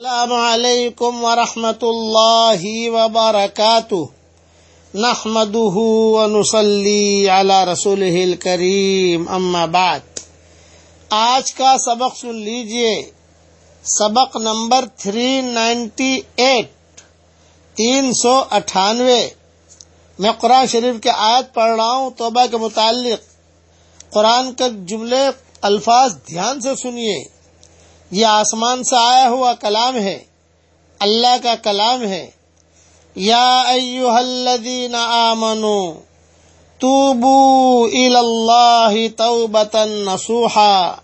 السلام علیکم ورحمۃ اللہ وبرکاتہ۔ نحمده ونصلي على رسوله الكريم اما بعد۔ آج کا سبق سن لیجیے۔ سبق نمبر 398 تین سو اٹھانوے۔ میں قرآن شریف کے آیت پڑھ رہا ہوں، توبہ کے متعلق۔ قرآن کے جملے، الفاظ دھیان سے سنیے۔ یہ آسمان سے آیا ہوا کلام ہے، اللہ کا کلام ہے۔ یا ایوہ الذین آمنو، توبو اللہ توبتا نصوحا۔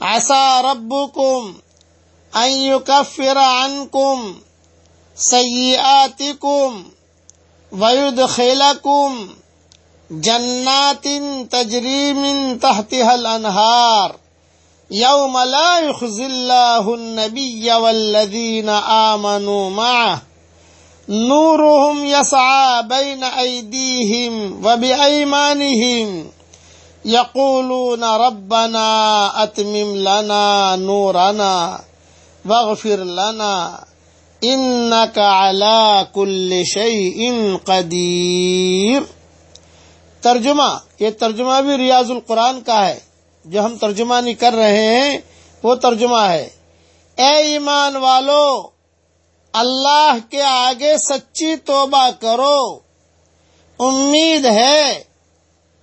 عسى ربكم ان يكفر عنكم سيئاتكم ويدخلكم جنات تجري من تحتها الانهار یوم لا يخزي الله النبي والذين آمنوا معه. نورهم يسعى بين أيديهم وبأيمانهم. يقولون ربنا أتمم لنا نورنا واغفر لنا. إنك على كل شيء قدير. ترجمہ، یہ ترجمہ بھی ریاض القرآن کا ہے۔ جو ہم ترجمہ نہیں کر رہے ہیں، وہ ترجمہ ہے۔ اے ایمان والو، اللہ کے آگے سچی توبہ کرو۔ امید ہے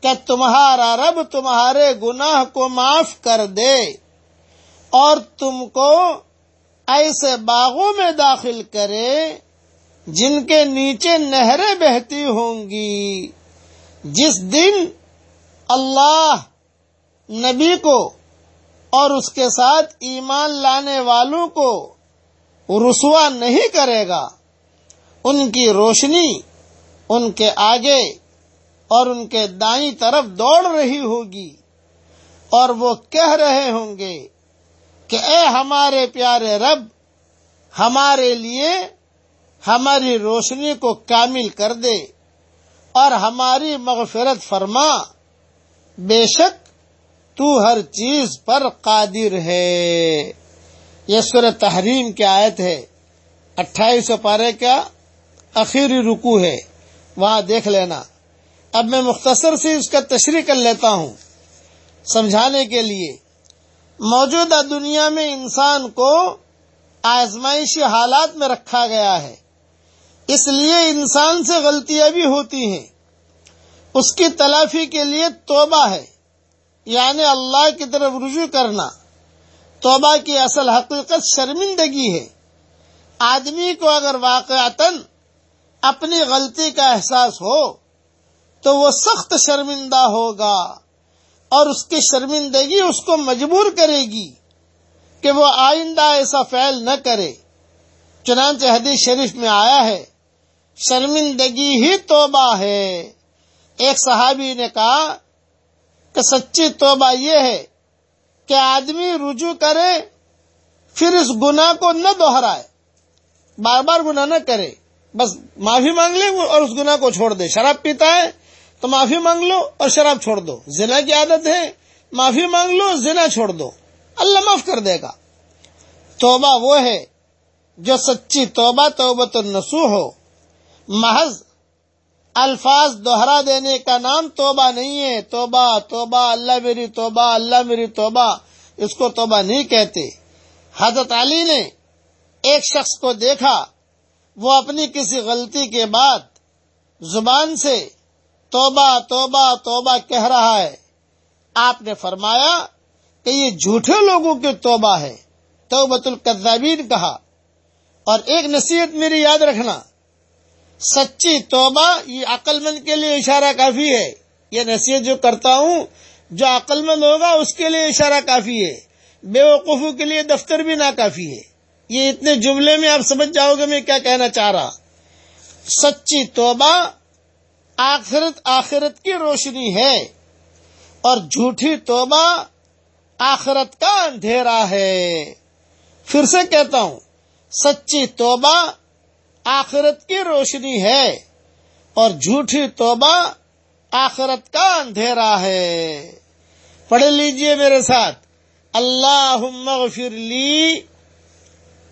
کہ تمہارا رب تمہارے گناہ کو معاف کر دے اور تم کو ایسے باغوں میں داخل کرے جن کے نیچے نہریں بہتی ہوں گی۔ جس دن اللہ نبی کو اور اس کے ساتھ ایمان لانے والوں کو رسوا نہیں کرے گا۔ ان کی روشنی ان کے آگے اور ان کے دائیں طرف دوڑ رہی ہوگی اور وہ کہہ رہے ہوں گے کہ اے ہمارے پیارے رب، ہمارے لیے ہماری روشنی کو کامل کر دے اور ہماری مغفرت فرما۔ بے شک تو ہر چیز پر قادر ہے۔ یہ سور تحریم کی آیت ہے۔ اٹھائیس پارے کا اخیری رکو ہے۔ وہاں دیکھ لینا۔ اب میں مختصر سے اس کا تشریح کر لیتا ہوں۔ سمجھانے کے لیے۔ موجودہ دنیا میں انسان کو آزمائشی حالات میں رکھا گیا ہے۔ اس لیے انسان سے غلطیاں بھی ہوتی ہیں۔ اس کی تلافی کے لیے توبہ ہے۔ یعنی اللہ کی طرف رجوع کرنا۔ توبہ کی اصل حقیقت شرمندگی ہے۔ آدمی کو اگر واقعتا اپنی غلطی کا احساس ہو، تو وہ سخت شرمندہ ہوگا اور اس کی شرمندگی اس کو مجبور کرے گی کہ وہ آئندہ ایسا فعل نہ کرے۔ چنانچہ حدیث شریف میں آیا ہے، شرمندگی ہی توبہ ہے۔ ایک صحابی نے کہا کہ سچی توبہ یہ ہے کہ آدمی رجوع کرے، پھر اس گناہ کو نہ دوہرائے بار بار گناہ نہ کرے۔ بس معافی مانگ لے اور اس گناہ کو چھوڑ دے۔ شراب پیتا ہے تو معافی مانگ لو اور شراب چھوڑ دو۔ زنا کی عادت ہے، معافی مانگ لو، زنا چھوڑ دو۔ اللہ معاف کر دے گا۔ توبہ وہ ہے جو سچی توبہ توبہ تو نسو ہو۔ محض الفاظ دوہرا دینے کا نام توبہ نہیں ہے۔ توبہ توبہ، اللہ میری توبہ، اللہ میری توبہ۔ اس کو توبہ نہیں کہتے۔ حضرت علی نے ایک شخص کو دیکھا۔ وہ اپنی کسی غلطی کے بعد زبان سے توبہ توبہ توبہ کہہ رہا ہے۔ آپ نے فرمایا کہ یہ جھوٹے لوگوں کی توبہ ہے۔ توبت القذابین کہا۔ اور ایک نصیحت میری یاد رکھنا۔ سچی توبہ یہ عقل مند کے لیے اشارہ کافی ہے یہ نصیحت جو کرتا ہوں، جو عقل مند ہوگا اس کے لیے اشارہ کافی ہے۔ بے وقوفوں کے لیے دفتر بھی نہ کافی ہے۔ یہ اتنے جملے میں آپ سمجھ جاؤ گے میں کیا کہنا چاہ رہا۔ سچی توبہ آخرت آخرت کی روشنی ہے۔ اور جھوٹی توبہ آخرت کا اندھیرا ہے۔ پھر سے کہتا ہوں، سچی توبہ آخرت کی روشنی ہے اور جھوٹی توبہ آخرت کا اندھیرا ہے۔ پڑھ لیجیے میرے ساتھ۔ اللہ لی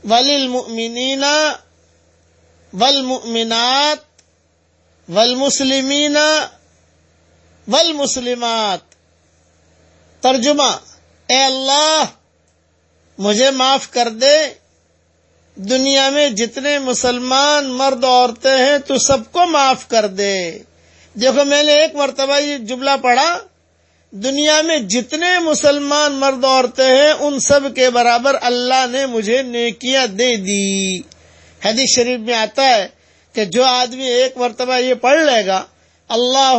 وللمؤمنین والمؤمنات والمسلمین والمسلمات۔ ترجمہ، اے اللہ، مجھے معاف کر دے۔ دنیا میں جتنے مسلمان مرد عورتیں ہیں، تو سب کو معاف کر دے۔ دیکھو، میں نے ایک مرتبہ یہ جملہ پڑھا۔ دنیا میں جتنے مسلمان مرد عورتیں ہیں، ان سب کے برابر اللہ نے مجھے نیکیاں دے دی۔ حدیث شریف میں آتا ہے کہ جو آدمی ایک مرتبہ یہ پڑھ لے گا اللہ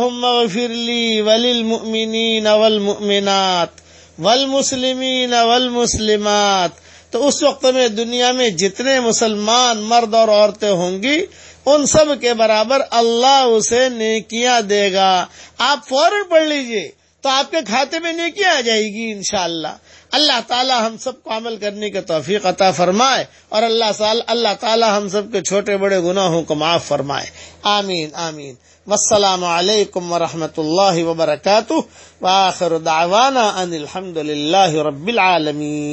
فرلی وللمؤمنین والمؤمنات والمسلمین والمسلمات۔ تو اس وقت میں دنیا میں جتنے مسلمان مرد اور عورتیں ہوں گی، ان سب کے برابر اللہ اسے نیکیاں دے گا۔ آپ فوراً پڑھ لیجیے، تو آپ کے کھاتے میں نیکیاں آ جائے گی انشاءاللہ۔ اللہ تعالی ہم سب کو عمل کرنے کی توفیق عطا فرمائے اور اللہ تعالی اللہ تعالی ہم سب کے چھوٹے بڑے گناہوں کو معاف فرمائے۔ آمین آمین۔ والسلام علیکم ورحمۃ اللہ وبرکاتہ۔ وآخر دعوانا ان الحمد للہ رب العالمین۔